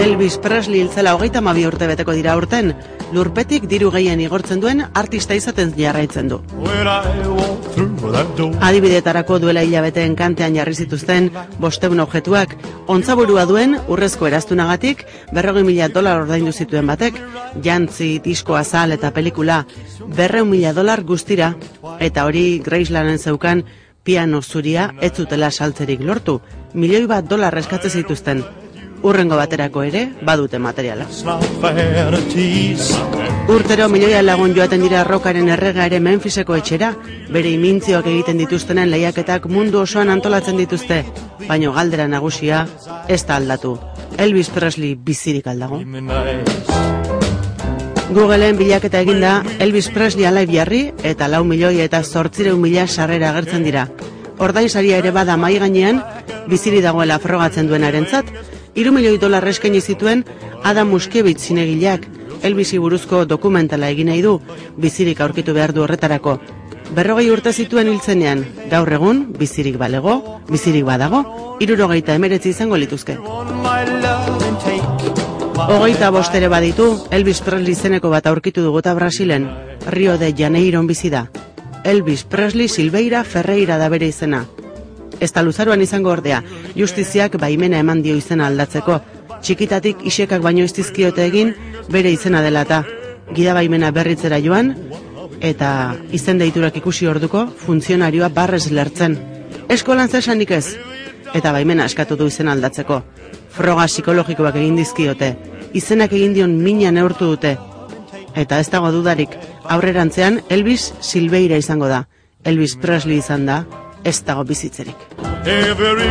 Elvis Presley hiltzela hogeita mabi urte beteko dira urten, lurpetik diru gehien igortzen duen artista izaten jarraitzen du. Adibidetarako duela hilabeteen kantean jarri zituzten bosteun objektuak, ontzaburua duen urrezko eraztunagatik berrogei mila dolar ordaindu zituen batek, jantzi, disko azal eta pelikula, berreun mila dolar guztira, eta hori Gracelanden zeukan piano zuria ez zutela saltzerik lortu, milioi bat dolar eskatze zituzten. Urrengo baterako ere, badute materiala. Urtero milioia lagun joaten dira rokaren errega ere Memphiseko etxera, bere imintzioak egiten dituztenen lehiaketak mundu osoan antolatzen dituzte, baino galdera nagusia ez da aldatu. Elvis Presley bizirik aldago. Googleen bilaketa eginda Elvis Presley alai jarri eta lau milioi eta zortzireun mila sarrera agertzen dira. Ordain saria ere bada mai gainean, biziri dagoela frogatzen duen arentzat, iru milioi dolar eskaini zituen Adam Muskevitz zinegileak, Elvisi buruzko dokumentala egin nahi du, bizirik aurkitu behar du horretarako. Berrogei urte zituen hiltzenean, gaur egun, bizirik balego, bizirik badago, irurogeita emeretzi izango lituzke. Hogeita bostere baditu, Elvis Presley zeneko bat aurkitu duguta Brasilen, Rio de Janeiron bizi da. Elvis Presley Silveira Ferreira da bere izena. Ez da izango ordea, justiziak baimena eman dio izena aldatzeko, txikitatik isekak baino ez dizkiote egin bere izena dela eta gida baimena berritzera joan, eta izen deiturak ikusi orduko funtzionarioa barrez lertzen. Eskolan zesanik ez, eta baimena eskatu du izena aldatzeko. Froga psikologikoak egin dizkiote, izenak egin dion mina neurtu dute. Eta ez dago dudarik, aurrerantzean Elvis Silveira izango da. Elvis Presley izan da, ez dago bizitzerik. Every.